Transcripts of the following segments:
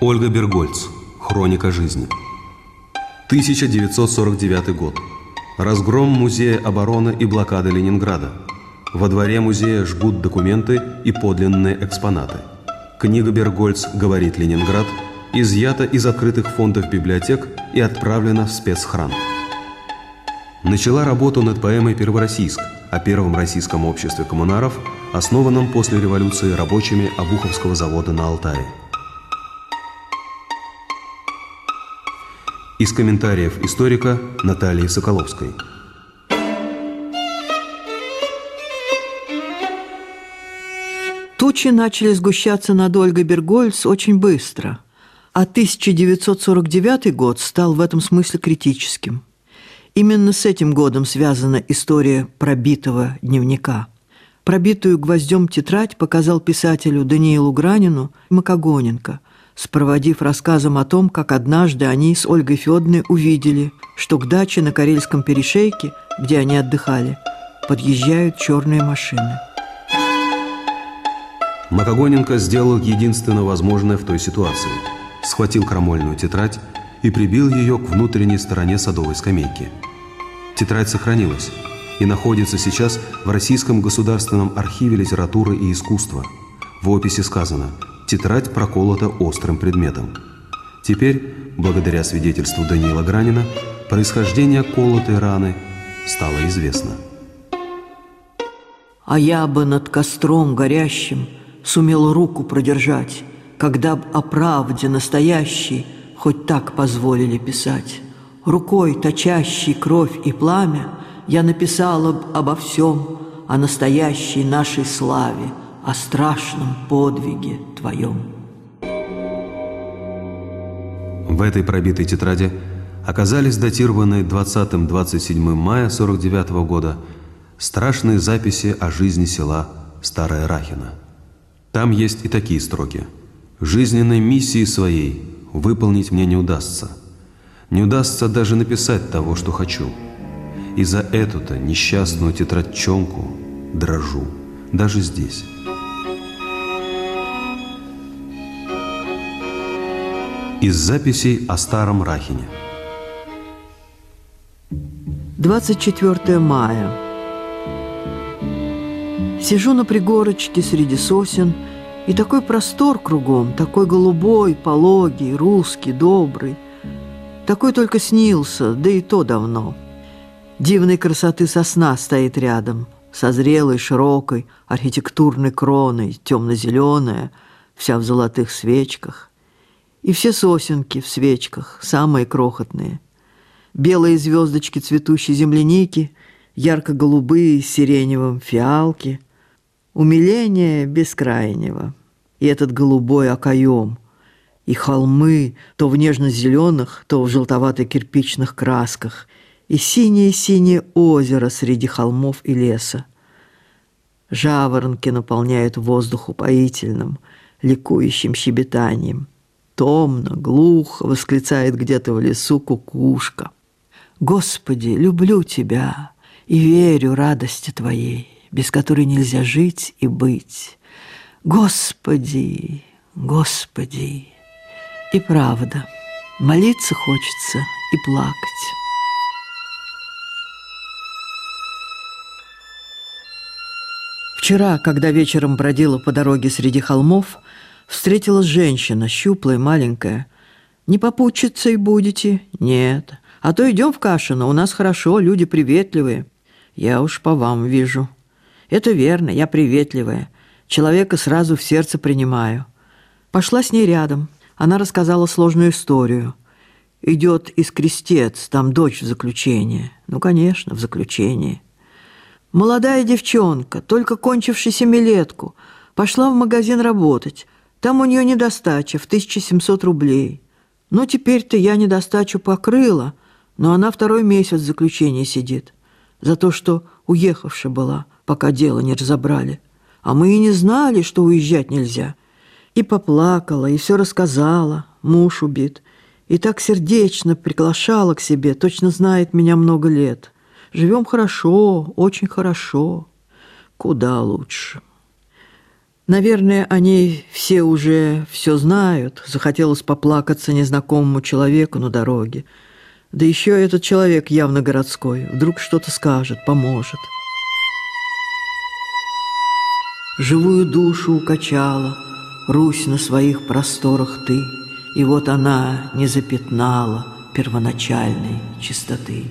Ольга Бергольц. Хроника жизни. 1949 год. Разгром Музея обороны и блокады Ленинграда. Во дворе музея жгут документы и подлинные экспонаты. Книга Бергольц «Говорит Ленинград» изъята из открытых фондов библиотек и отправлена в спецхран. Начала работу над поэмой «Первороссийск» о первом российском обществе коммунаров, основанном после революции рабочими Обуховского завода на Алтае. Из комментариев историка Натальи Соколовской. Тучи начали сгущаться над Ольгой Бергольц очень быстро, а 1949 год стал в этом смысле критическим. Именно с этим годом связана история пробитого дневника. Пробитую гвоздем тетрадь показал писателю Даниилу Гранину Макогоненко – спроводив рассказом о том, как однажды они с Ольгой Федоровной увидели, что к даче на Карельском перешейке, где они отдыхали, подъезжают черные машины. Макогоненко сделал единственно возможное в той ситуации. Схватил крамольную тетрадь и прибил ее к внутренней стороне садовой скамейки. Тетрадь сохранилась и находится сейчас в Российском государственном архиве литературы и искусства. В описи сказано – Тетрадь проколота острым предметом. Теперь, благодаря свидетельству Даниила Гранина, происхождение колотой раны стало известно. А я бы над костром горящим сумел руку продержать, когда б о правде настоящей хоть так позволили писать. Рукой, точащей кровь и пламя, я написала б обо всем, о настоящей нашей славе – о страшном подвиге Твоем. В этой пробитой тетради оказались датированные 20-27 мая 49 года страшные записи о жизни села Старая Рахина. Там есть и такие строки. «Жизненной миссии своей выполнить мне не удастся. Не удастся даже написать того, что хочу. И за эту-то несчастную тетрадчонку дрожу, даже здесь». Из записей о Старом Рахине. 24 мая. Сижу на пригорочке среди сосен, и такой простор кругом, такой голубой, пологий, русский, добрый. Такой только снился, да и то давно. Дивной красоты сосна стоит рядом, со зрелой, широкой, архитектурной кроной, темно-зеленая, вся в золотых свечках. И все сосенки в свечках, самые крохотные. Белые звездочки цветущей земляники, ярко-голубые с сиреневым фиалки. Умиление бескрайнего. И этот голубой окоем. И холмы то в нежно-зеленых, то в желтовато-кирпичных красках. И синее-синее озеро среди холмов и леса. Жаворонки наполняют воздух упоительным, ликующим щебетанием – томно, глухо восклицает где-то в лесу кукушка. «Господи, люблю Тебя и верю радости Твоей, без которой нельзя жить и быть. Господи, Господи!» И правда, молиться хочется и плакать. Вчера, когда вечером бродила по дороге среди холмов, Встретилась женщина, щуплая, маленькая. «Не попутчицей будете?» «Нет. А то идем в Кашино, у нас хорошо, люди приветливые». «Я уж по вам вижу». «Это верно, я приветливая. Человека сразу в сердце принимаю». Пошла с ней рядом. Она рассказала сложную историю. Идет из крестец, там дочь в заключении. Ну, конечно, в заключении. Молодая девчонка, только кончившая семилетку, пошла в магазин работать. Там у нее недостача в 1700 рублей. Ну, теперь-то я недостачу покрыла, но она второй месяц в заключении сидит. За то, что уехавшая была, пока дело не разобрали. А мы и не знали, что уезжать нельзя. И поплакала, и все рассказала. Муж убит. И так сердечно приглашала к себе, точно знает меня много лет. Живем хорошо, очень хорошо. Куда лучше. Наверное, они все уже все знают. Захотелось поплакаться незнакомому человеку на дороге. Да еще этот человек явно городской. Вдруг что-то скажет, поможет. Живую душу укачала, Русь на своих просторах ты, И вот она не запятнала Первоначальной чистоты.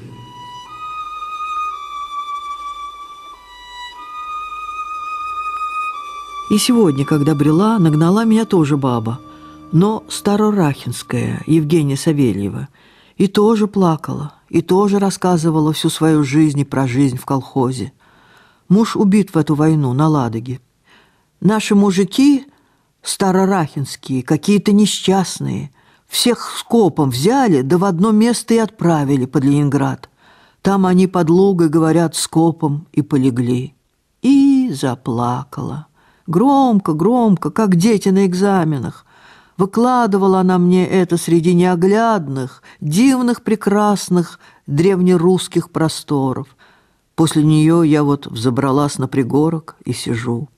И сегодня, когда брела, нагнала меня тоже баба, но старорахинская, Евгения Савельева, и тоже плакала, и тоже рассказывала всю свою жизнь и про жизнь в колхозе. Муж убит в эту войну на Ладоге. Наши мужики старорахинские, какие-то несчастные, всех скопом взяли, да в одно место и отправили под Ленинград. Там они под Лугой, говорят, скопом и полегли. И заплакала. Громко, громко, как дети на экзаменах. Выкладывала она мне это среди неоглядных, дивных, прекрасных древнерусских просторов. После нее я вот взобралась на пригорок и сижу.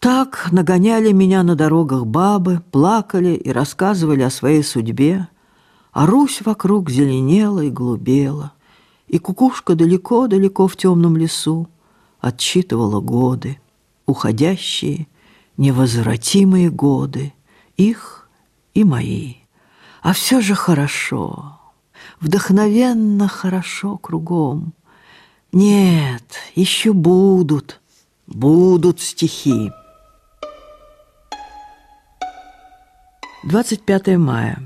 Так нагоняли меня на дорогах бабы, плакали и рассказывали о своей судьбе, а Русь вокруг зеленела и голубела, и кукушка далеко-далеко в темном лесу отсчитывала годы уходящие, невозвратимые годы, их и мои. А все же хорошо, вдохновенно хорошо кругом. Нет, еще будут, будут стихи. 25 мая.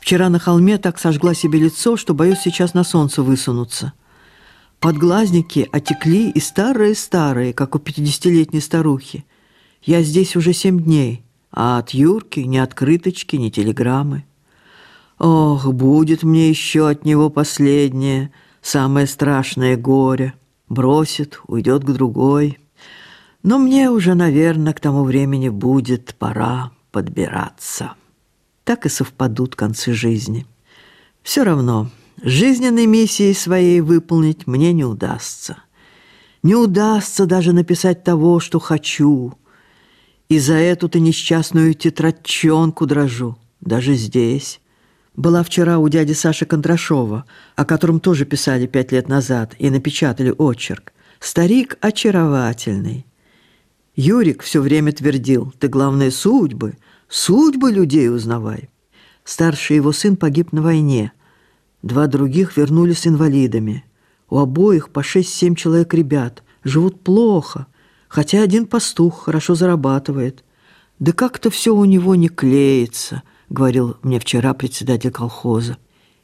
Вчера на холме так сожгла себе лицо, что боюсь сейчас на солнце высунуться. Подглазники отекли и старые-старые, как у пятидесятилетней старухи. Я здесь уже семь дней, а от Юрки ни открыточки, ни телеграммы. Ох, будет мне еще от него последнее, самое страшное горе. Бросит, уйдет к другой. Но мне уже, наверное, к тому времени будет пора подбираться. Так и совпадут концы жизни. Все равно жизненной миссии своей выполнить мне не удастся. Не удастся даже написать того, что хочу. И за эту-то несчастную тетрадчонку дрожу, даже здесь. Была вчера у дяди Саши Кондрашова, о котором тоже писали пять лет назад и напечатали очерк. Старик очаровательный. Юрик все время твердил, ты, главное, судьбы, судьбы людей узнавай. Старший его сын погиб на войне – Два других вернулись инвалидами. У обоих по шесть-семь человек ребят. Живут плохо, хотя один пастух хорошо зарабатывает. Да как-то все у него не клеится, говорил мне вчера председатель колхоза.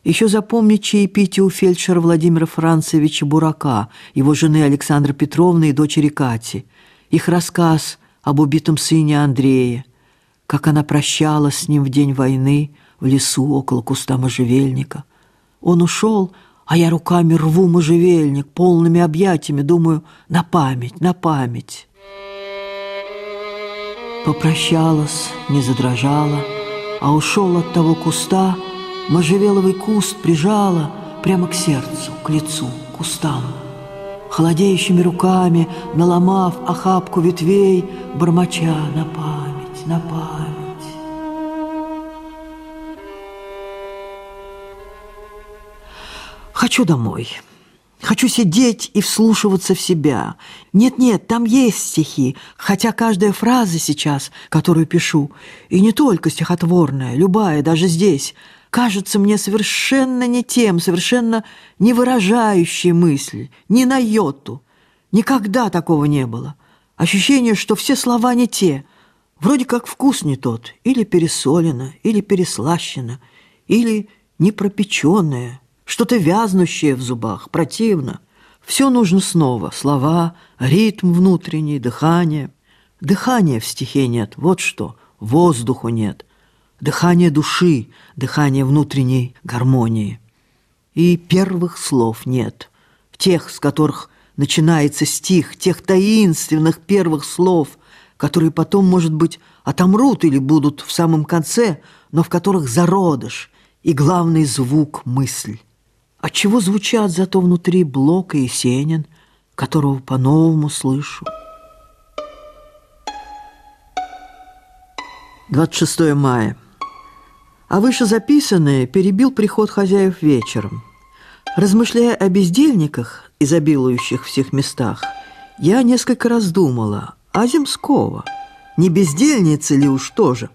Еще запомни чаепитие у фельдшера Владимира Францевича Бурака, его жены Александры Петровны и дочери Кати. Их рассказ об убитом сыне Андрея, как она прощалась с ним в день войны в лесу около куста можжевельника – он ушел, а я руками рву можжевельник, полными объятиями, думаю, на память, на память. Попрощалась, не задрожала, а ушел от того куста, можжевеловый куст прижала прямо к сердцу, к лицу, к кустам. Холодеющими руками, наломав охапку ветвей, бормоча на память, на память. Хочу домой. Хочу сидеть и вслушиваться в себя. Нет-нет, там есть стихи, хотя каждая фраза сейчас, которую пишу, и не только стихотворная, любая, даже здесь, кажется мне совершенно не тем, совершенно не выражающей мысль, ни на йоту. Никогда такого не было. Ощущение, что все слова не те, вроде как вкус не тот, или пересолено, или переслащено, или непропеченное – что-то вязнущее в зубах, противно. Все нужно снова. Слова, ритм внутренний, дыхание. Дыхания в стихе нет, вот что. Воздуху нет. Дыхание души, дыхание внутренней гармонии. И первых слов нет. Тех, с которых начинается стих, тех таинственных первых слов, которые потом, может быть, отомрут или будут в самом конце, но в которых зародыш и главный звук – мысль. Отчего звучат зато внутри Блок и Есенин, которого по-новому слышу. 26 мая. А выше записанное перебил приход хозяев вечером. Размышляя о бездельниках, изобилующих всех местах, я несколько раз думала, а Земского, не бездельница ли уж тоже?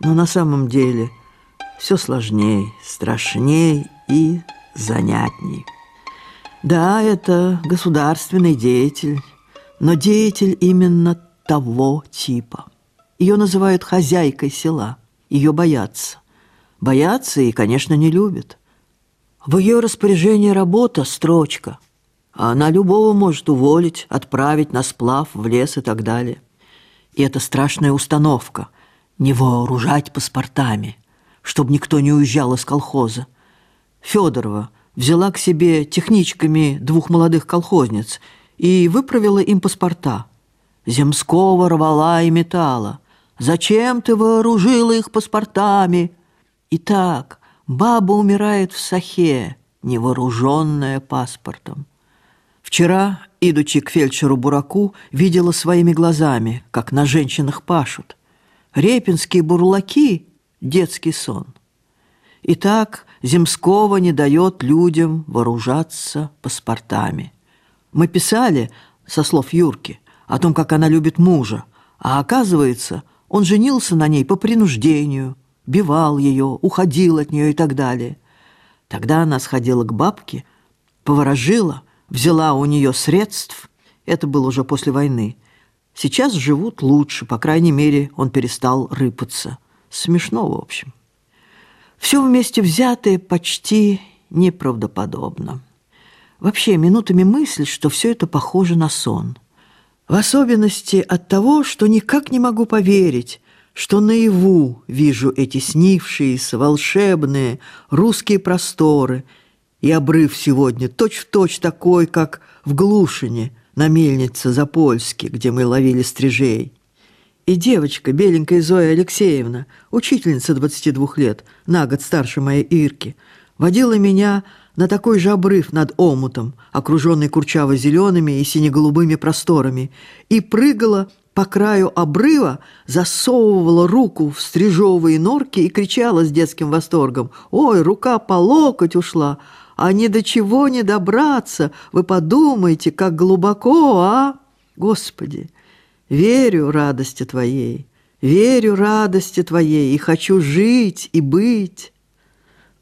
Но на самом деле все сложней, страшней и занятней. Да, это государственный деятель, но деятель именно того типа. Ее называют хозяйкой села, ее боятся. Боятся и, конечно, не любят. В ее распоряжении работа – строчка, она любого может уволить, отправить на сплав в лес и так далее. И это страшная установка – не вооружать паспортами, чтобы никто не уезжал из колхоза. Федорова – взяла к себе техничками двух молодых колхозниц и выправила им паспорта. Земского рвала и металла. «Зачем ты вооружила их паспортами?» Итак, баба умирает в Сахе, невооруженная паспортом. Вчера, идучи к фельдшеру-бураку, видела своими глазами, как на женщинах пашут. Репинские бурлаки – детский сон. Итак, Земского не дает людям вооружаться паспортами. Мы писали, со слов Юрки, о том, как она любит мужа, а оказывается, он женился на ней по принуждению, бивал ее, уходил от нее и так далее. Тогда она сходила к бабке, поворожила, взяла у нее средств, это было уже после войны. Сейчас живут лучше, по крайней мере, он перестал рыпаться. Смешно, в общем. Все вместе взятое почти неправдоподобно. Вообще, минутами мысль, что все это похоже на сон. В особенности от того, что никак не могу поверить, что наяву вижу эти снившиеся волшебные русские просторы и обрыв сегодня точь-в-точь точь такой, как в Глушине на мельнице Запольске, где мы ловили стрижей. И девочка, беленькая Зоя Алексеевна, учительница 22 лет, на год старше моей Ирки, водила меня на такой же обрыв над омутом, окруженный курчаво-зелеными и сине-голубыми просторами, и прыгала по краю обрыва, засовывала руку в стрижовые норки и кричала с детским восторгом «Ой, рука по локоть ушла! А ни до чего не добраться! Вы подумайте, как глубоко, а! Господи!» Верю радости Твоей, верю радости Твоей и хочу жить и быть.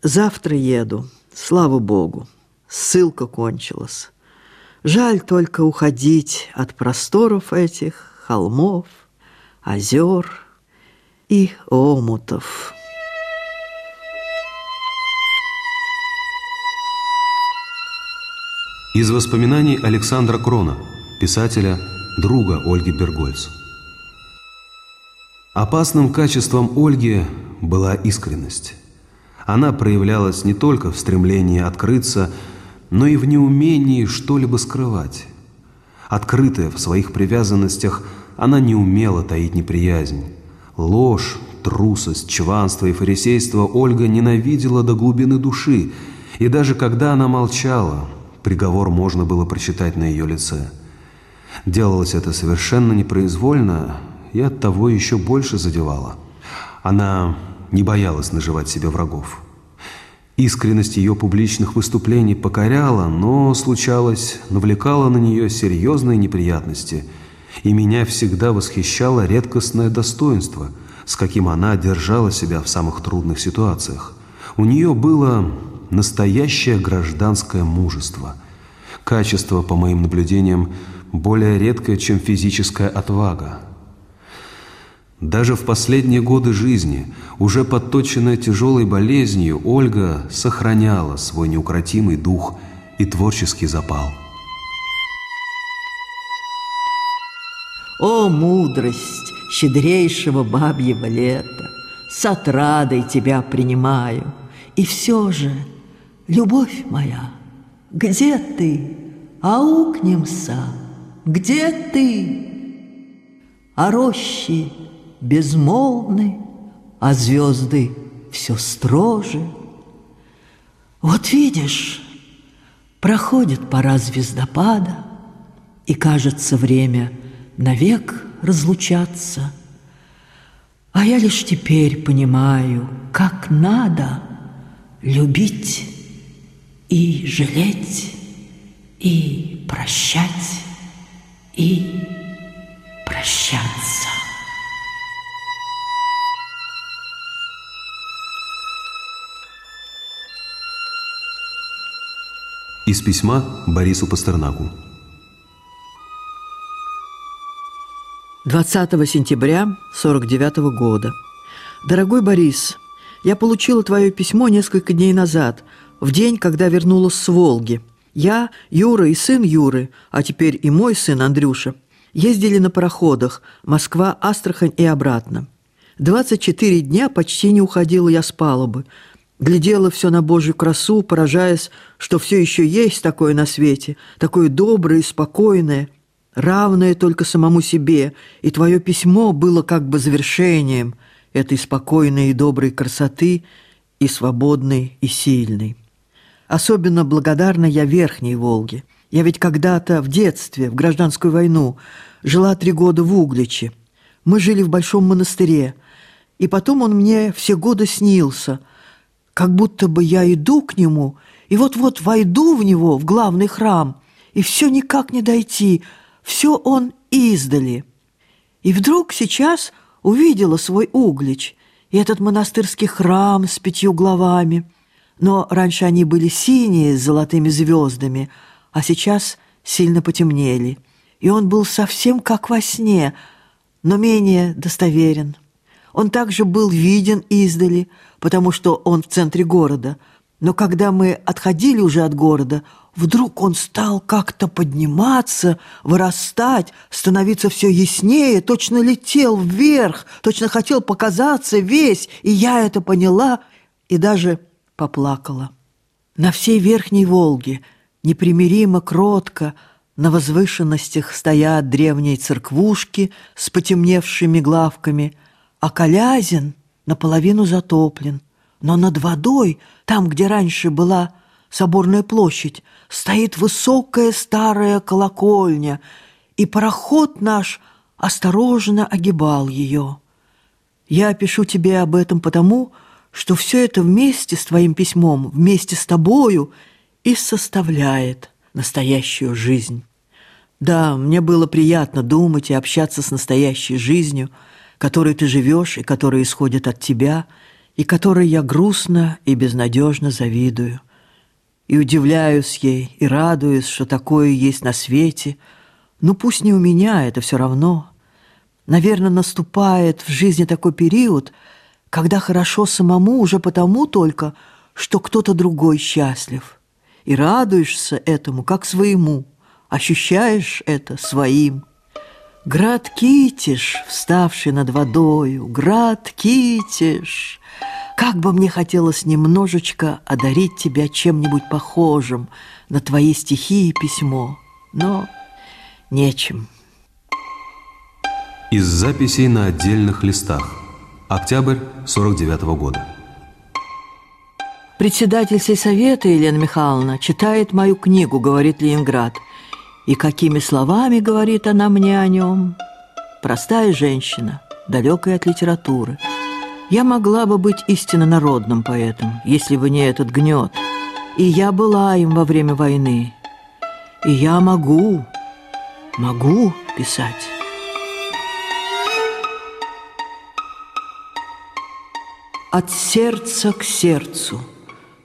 Завтра еду, слава Богу, ссылка кончилась. Жаль только уходить от просторов этих холмов, озер и омутов. Из воспоминаний Александра Крона, писателя друга Ольги Бергольц. Опасным качеством Ольги была искренность. Она проявлялась не только в стремлении открыться, но и в неумении что-либо скрывать. Открытая в своих привязанностях, она не умела таить неприязнь. Ложь, трусость, чванство и фарисейство Ольга ненавидела до глубины души, и даже когда она молчала, приговор можно было прочитать на ее лице – Делалось это совершенно непроизвольно и оттого еще больше задевало. Она не боялась наживать себе врагов. Искренность ее публичных выступлений покоряла, но, случалось, навлекала на нее серьезные неприятности, и меня всегда восхищало редкостное достоинство, с каким она держала себя в самых трудных ситуациях. У нее было настоящее гражданское мужество. Качество, по моим наблюдениям, более редкая, чем физическая отвага. Даже в последние годы жизни, уже подточенная тяжелой болезнью, Ольга сохраняла свой неукротимый дух и творческий запал. О, мудрость щедрейшего бабьего лета! С отрадой тебя принимаю. И все же, любовь моя, где ты? Аукнемся где ты? А рощи безмолвны, а звезды все строже. Вот видишь, проходит пора звездопада, И кажется время навек разлучаться. А я лишь теперь понимаю, как надо любить и жалеть, и прощать, и прощаться. Из письма Борису Пастернаку. 20 сентября 49 года. Дорогой Борис, я получила твое письмо несколько дней назад, в день, когда вернулась с Волги. Я, Юра и сын Юры, а теперь и мой сын Андрюша, ездили на пароходах Москва, Астрахань и обратно. 24 дня почти не уходила я с палубы, глядела все на Божью красу, поражаясь, что все еще есть такое на свете, такое доброе и спокойное, равное только самому себе, и твое письмо было как бы завершением этой спокойной и доброй красоты и свободной и сильной. Особенно благодарна я Верхней Волге. Я ведь когда-то в детстве, в гражданскую войну, жила три года в Угличе. Мы жили в большом монастыре, и потом он мне все годы снился – как будто бы я иду к нему и вот-вот войду в него, в главный храм, и все никак не дойти, все он издали. И вдруг сейчас увидела свой углич и этот монастырский храм с пятью главами. Но раньше они были синие с золотыми звездами, а сейчас сильно потемнели. И он был совсем как во сне, но менее достоверен. Он также был виден издали, потому что он в центре города. Но когда мы отходили уже от города, вдруг он стал как-то подниматься, вырастать, становиться все яснее, точно летел вверх, точно хотел показаться весь, и я это поняла и даже поплакала. На всей Верхней Волге непримиримо кротко на возвышенностях стоят древние церквушки с потемневшими главками – а Колязин наполовину затоплен. Но над водой, там, где раньше была соборная площадь, стоит высокая старая колокольня, и пароход наш осторожно огибал ее. Я пишу тебе об этом потому, что все это вместе с твоим письмом, вместе с тобою и составляет настоящую жизнь. Да, мне было приятно думать и общаться с настоящей жизнью – которой ты живешь и которая исходит от тебя, и которой я грустно и безнадежно завидую. И удивляюсь ей, и радуюсь, что такое есть на свете. Ну, пусть не у меня, это все равно. Наверное, наступает в жизни такой период, когда хорошо самому уже потому только, что кто-то другой счастлив. И радуешься этому, как своему, ощущаешь это своим – Град Китиш, вставший над водою, Град Китиш, как бы мне хотелось немножечко одарить тебя чем-нибудь похожим на твои стихи и письмо, но нечем. Из записей на отдельных листах. Октябрь 49 -го года. Председатель сельсовета Елена Михайловна читает мою книгу, говорит Ленинград – и какими словами говорит она мне о нем? Простая женщина, далекая от литературы. Я могла бы быть истинно народным поэтом, если бы не этот гнет. И я была им во время войны. И я могу, могу писать. От сердца к сердцу.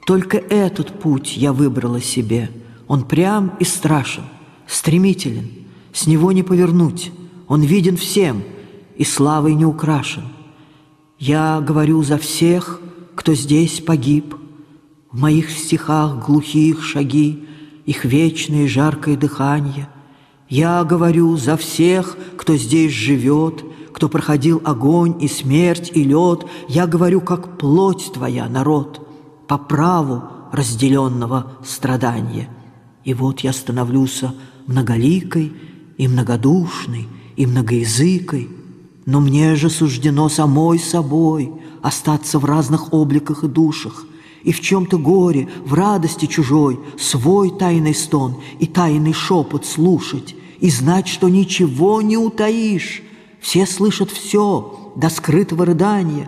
Только этот путь я выбрала себе. Он прям и страшен стремителен, с него не повернуть, он виден всем и славой не украшен. Я говорю за всех, кто здесь погиб, в моих стихах глухих шаги, их вечное жаркое дыхание. Я говорю за всех, кто здесь живет, кто проходил огонь и смерть и лед. Я говорю, как плоть твоя, народ, по праву разделенного страдания. И вот я становлюсь многоликой и многодушной и многоязыкой, но мне же суждено самой собой остаться в разных обликах и душах, и в чем-то горе, в радости чужой, свой тайный стон и тайный шепот слушать, и знать, что ничего не утаишь. Все слышат все до скрытого рыдания,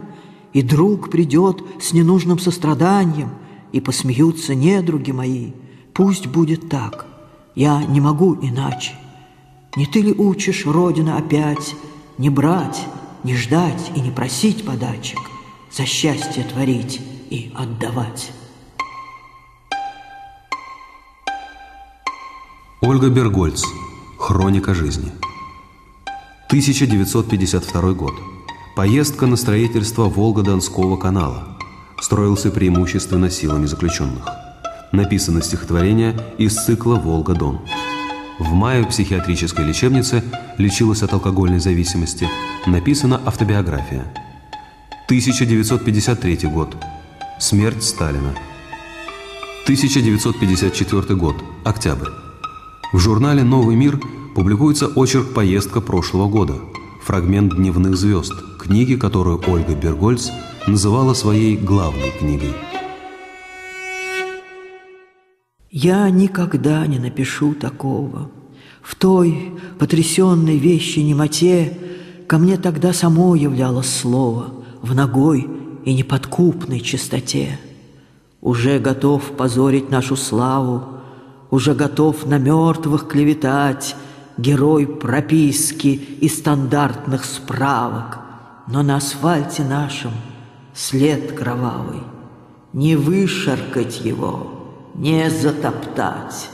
и друг придет с ненужным состраданием, и посмеются недруги мои. Пусть будет так, я не могу иначе. Не ты ли учишь, Родина, опять не брать, не ждать и не просить подачек, за счастье творить и отдавать? Ольга Бергольц. Хроника жизни. 1952 год. Поездка на строительство Волго-Донского канала. Строился преимущественно силами заключенных. Написано стихотворение из цикла «Волга-Дон». В мае в психиатрической лечебнице лечилась от алкогольной зависимости. Написана автобиография. 1953 год. Смерть Сталина. 1954 год. Октябрь. В журнале «Новый мир» публикуется очерк «Поездка прошлого года», фрагмент «Дневных звезд», книги, которую Ольга Бергольц называла своей главной книгой. Я никогда не напишу такого. В той потрясенной вещи немоте Ко мне тогда само являлось слово В ногой и неподкупной чистоте. Уже готов позорить нашу славу, уже готов на мертвых клеветать, Герой прописки и стандартных справок. Но на асфальте нашем след кровавый, Не вышаркать его, не затоптать.